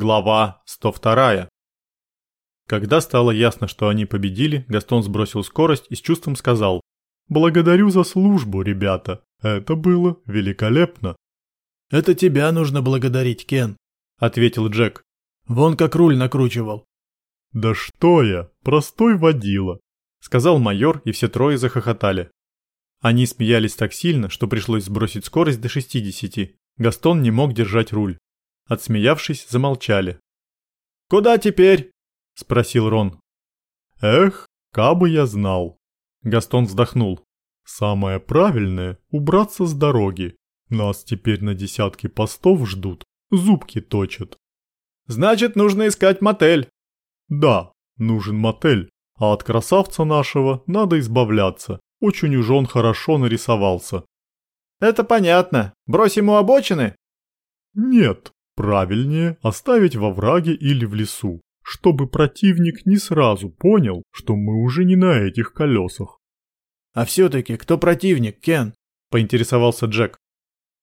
Глава 102. Когда стало ясно, что они победили, Гастон сбросил скорость и с чувством сказал «Благодарю за службу, ребята. Это было великолепно». «Это тебя нужно благодарить, Кен», — ответил Джек. «Вон как руль накручивал». «Да что я, простой водила», — сказал майор, и все трое захохотали. Они смеялись так сильно, что пришлось сбросить скорость до 60. Гастон не мог держать руль. Отсмеявшись, замолчали. «Куда теперь?» – спросил Рон. «Эх, кабы я знал!» Гастон вздохнул. «Самое правильное – убраться с дороги. Нас теперь на десятки постов ждут, зубки точат». «Значит, нужно искать мотель». «Да, нужен мотель, а от красавца нашего надо избавляться. Очень уж он хорошо нарисовался». «Это понятно. Бросим у обочины?» «Нет, Правильнее оставить во враге или в лесу, чтобы противник не сразу понял, что мы уже не на этих колесах. «А все-таки кто противник, Кен?» – поинтересовался Джек.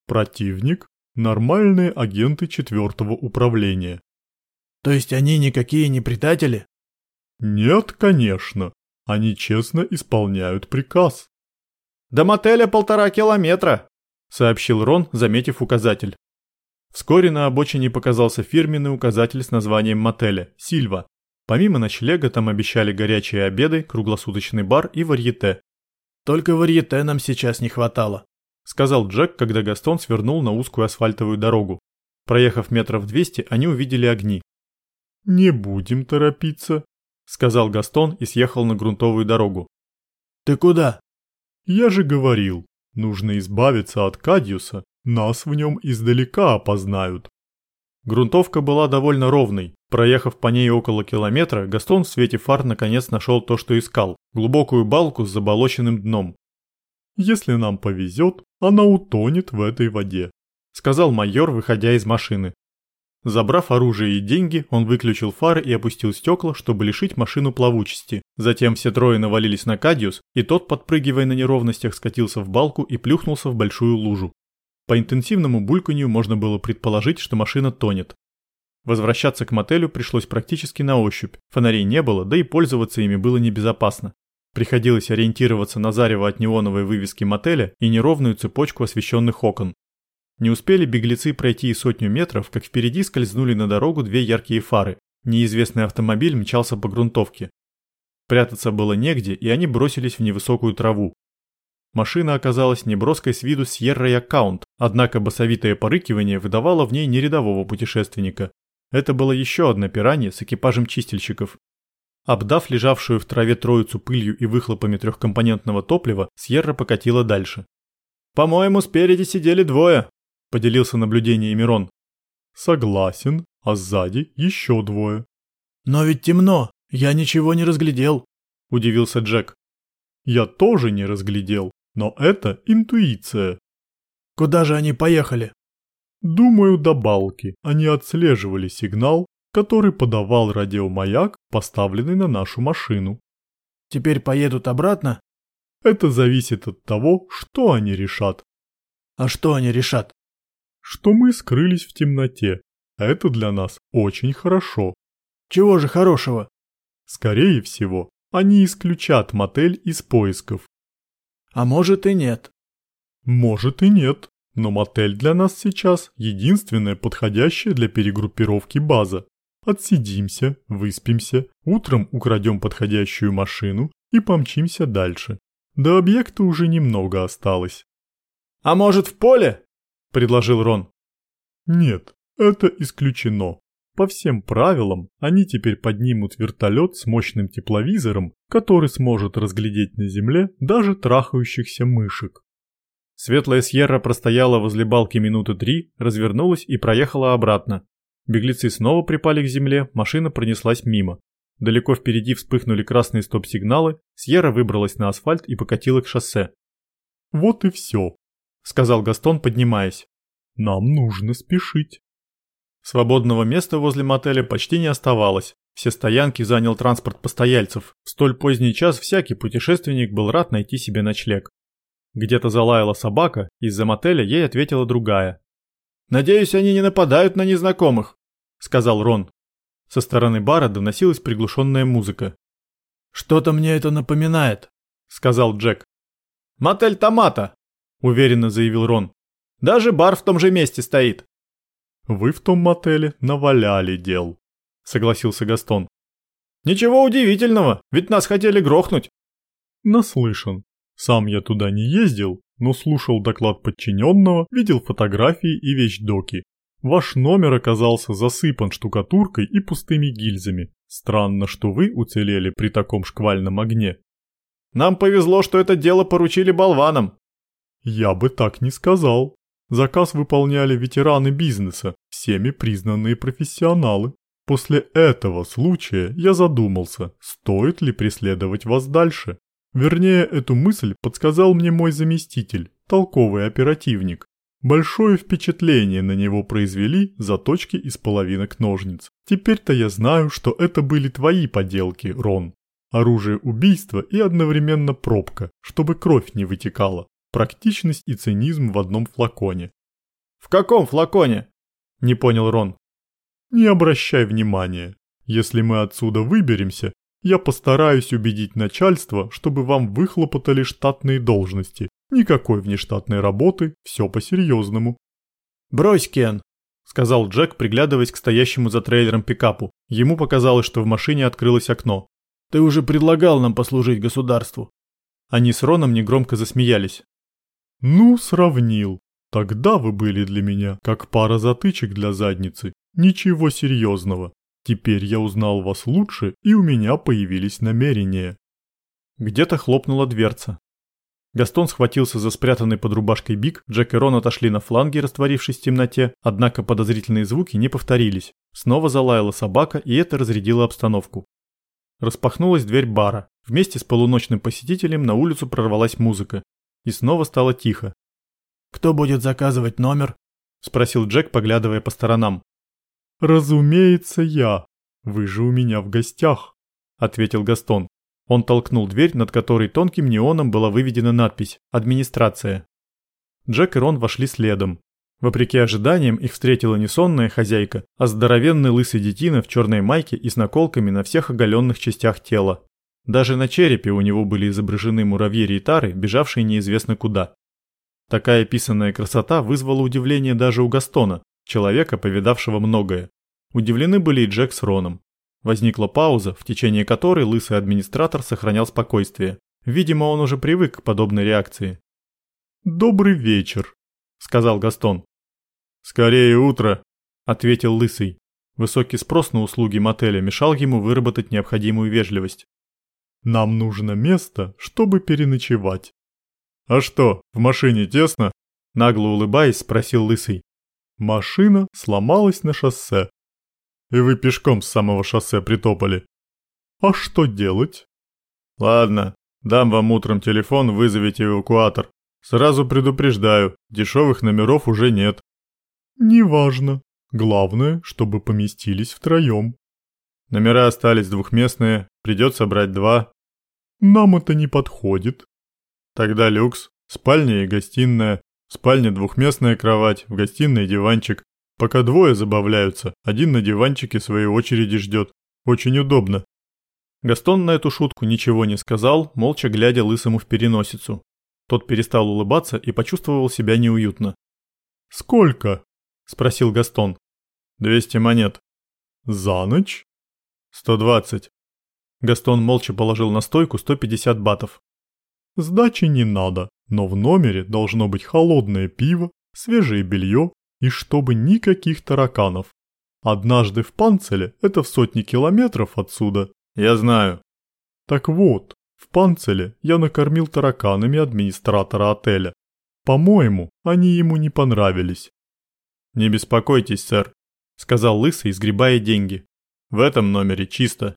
«Противник – нормальные агенты четвертого управления». «То есть они никакие не предатели?» «Нет, конечно. Они честно исполняют приказ». «До мотеля полтора километра», – сообщил Рон, заметив указатель. Вскоре на обочине показался фирменный указатель с названием мотеля – «Сильва». Помимо ночлега там обещали горячие обеды, круглосуточный бар и варьете. «Только варьете нам сейчас не хватало», – сказал Джек, когда Гастон свернул на узкую асфальтовую дорогу. Проехав метров 200, они увидели огни. «Не будем торопиться», – сказал Гастон и съехал на грунтовую дорогу. «Ты куда?» «Я же говорил, нужно избавиться от Кадиуса нас в нем издалека опознают. Грунтовка была довольно ровной. Проехав по ней около километра, Гастон в свете фар наконец нашел то, что искал – глубокую балку с заболоченным дном. «Если нам повезет, она утонет в этой воде», – сказал майор, выходя из машины. Забрав оружие и деньги, он выключил фары и опустил стекла, чтобы лишить машину плавучести. Затем все трое навалились на Кадиус, и тот, подпрыгивая на неровностях, скатился в балку и плюхнулся в большую лужу. По интенсивному бульканью можно было предположить, что машина тонет. Возвращаться к мотелю пришлось практически на ощупь, фонарей не было, да и пользоваться ими было небезопасно. Приходилось ориентироваться на зарево от неоновой вывески мотеля и неровную цепочку освещенных окон. Не успели беглецы пройти и сотню метров, как впереди скользнули на дорогу две яркие фары. Неизвестный автомобиль мчался по грунтовке. Прятаться было негде, и они бросились в невысокую траву. Машина оказалась неброской с виду Sierra Аккаунт, однако басовитое порыкивание выдавало в ней нерядового путешественника. Это было еще одна пиранья с экипажем чистильщиков. Обдав лежавшую в траве троицу пылью и выхлопами трехкомпонентного топлива, Сьерра покатила дальше. «По-моему, спереди сидели двое», – поделился наблюдениями Рон. «Согласен, а сзади еще двое». «Но ведь темно, я ничего не разглядел», – удивился Джек. «Я тоже не разглядел, но это интуиция. Куда же они поехали? Думаю, до балки. Они отслеживали сигнал, который подавал радиомаяк, поставленный на нашу машину. Теперь поедут обратно? Это зависит от того, что они решат. А что они решат? Что мы скрылись в темноте. Это для нас очень хорошо. Чего же хорошего? Скорее всего, они исключат мотель из поисков. А может и нет. Может и нет, но мотель для нас сейчас единственная подходящая для перегруппировки база. Отсидимся, выспимся, утром украдем подходящую машину и помчимся дальше. До объекта уже немного осталось. «А может в поле?» – предложил Рон. «Нет, это исключено. По всем правилам, они теперь поднимут вертолет с мощным тепловизором, который сможет разглядеть на земле даже трахающихся мышек. Светлая Сьерра простояла возле балки минуты три, развернулась и проехала обратно. Беглецы снова припали к земле, машина пронеслась мимо. Далеко впереди вспыхнули красные стоп-сигналы, Сьерра выбралась на асфальт и покатила к шоссе. «Вот и все», — сказал Гастон, поднимаясь. «Нам нужно спешить». Свободного места возле мотеля почти не оставалось. Все стоянки занял транспорт постояльцев. В столь поздний час всякий путешественник был рад найти себе ночлег. Где-то залаяла собака, из-за мотеля ей ответила другая. «Надеюсь, они не нападают на незнакомых?» сказал Рон. Со стороны бара доносилась приглушенная музыка. «Что-то мне это напоминает», — сказал Джек. «Мотель Томата», — уверенно заявил Рон. «Даже бар в том же месте стоит». «Вы в том мотеле наваляли дел», — согласился Гастон. «Ничего удивительного, ведь нас хотели грохнуть». «Наслышан. Сам я туда не ездил, но слушал доклад подчиненного, видел фотографии и вещдоки. Ваш номер оказался засыпан штукатуркой и пустыми гильзами. Странно, что вы уцелели при таком шквальном огне. Нам повезло, что это дело поручили болванам. Я бы так не сказал. Заказ выполняли ветераны бизнеса, всеми признанные профессионалы. После этого случая я задумался, стоит ли преследовать вас дальше. Вернее, эту мысль подсказал мне мой заместитель, толковый оперативник. Большое впечатление на него произвели заточки из половинок ножниц. Теперь-то я знаю, что это были твои поделки, Рон. Оружие убийства и одновременно пробка, чтобы кровь не вытекала. Практичность и цинизм в одном флаконе. «В каком флаконе?» – не понял Рон. «Не обращай внимания. Если мы отсюда выберемся, я постараюсь убедить начальство, чтобы вам выхлопотали штатные должности. Никакой внештатной работы, все по-серьезному. «Брось, Кен», — сказал Джек, приглядываясь к стоящему за трейлером пикапу. Ему показалось, что в машине открылось окно. «Ты уже предлагал нам послужить государству». Они с Роном негромко засмеялись. «Ну, сравнил. Тогда вы были для меня как пара затычек для задницы. Ничего серьезного. Теперь я узнал вас лучше, и у меня появились намерения. Где-то хлопнула дверца. Гастон схватился за спрятанный под рубашкой бик, Джек и Рон отошли на фланги, растворившись в темноте, однако подозрительные звуки не повторились. Снова залаяла собака, и это разрядило обстановку. Распахнулась дверь бара. Вместе с полуночным посетителем на улицу прорвалась музыка. И снова стало тихо. «Кто будет заказывать номер?» – спросил Джек, поглядывая по сторонам. «Разумеется, я. Вы же у меня в гостях», — ответил Гастон. Он толкнул дверь, над которой тонким неоном была выведена надпись «Администрация». Джек и Рон вошли следом. Вопреки ожиданиям их встретила не сонная хозяйка, а здоровенный лысый детина в черной майке и с наколками на всех оголенных частях тела. Даже на черепе у него были изображены муравьи тары, бежавшие неизвестно куда. Такая писанная красота вызвала удивление даже у Гастона, человека, повидавшего многое. Удивлены были и Джек с Роном. Возникла пауза, в течение которой лысый администратор сохранял спокойствие. Видимо, он уже привык к подобной реакции. «Добрый вечер», — сказал Гастон. «Скорее утро», — ответил лысый. Высокий спрос на услуги мотеля мешал ему выработать необходимую вежливость. «Нам нужно место, чтобы переночевать». «А что, в машине тесно?» Нагло улыбаясь, спросил лысый. Машина сломалась на шоссе. И вы пешком с самого шоссе притопали. А что делать? Ладно, дам вам утром телефон, вызовите эвакуатор. Сразу предупреждаю, дешевых номеров уже нет. Неважно. Главное, чтобы поместились втроем. Номера остались двухместные, придется брать два. Нам это не подходит. Тогда люкс, спальня и гостиная, в спальне двухместная кровать, в гостиной диванчик. Пока двое забавляются, один на диванчике своей очереди ждет. Очень удобно. Гастон на эту шутку ничего не сказал, молча глядя лысому в переносицу. Тот перестал улыбаться и почувствовал себя неуютно. «Сколько?» – спросил Гастон. «Двести монет». «За ночь?» «Сто двадцать». Гастон молча положил на стойку 150 батов. «Сдачи не надо. Но в номере должно быть холодное пиво, свежее белье и чтобы никаких тараканов. Однажды в Панцеле, это в сотни километров отсюда. Я знаю. Так вот, в Панцеле я накормил тараканами администратора отеля. По-моему, они ему не понравились. Не беспокойтесь, сэр, сказал Лысый, сгребая деньги. В этом номере чисто.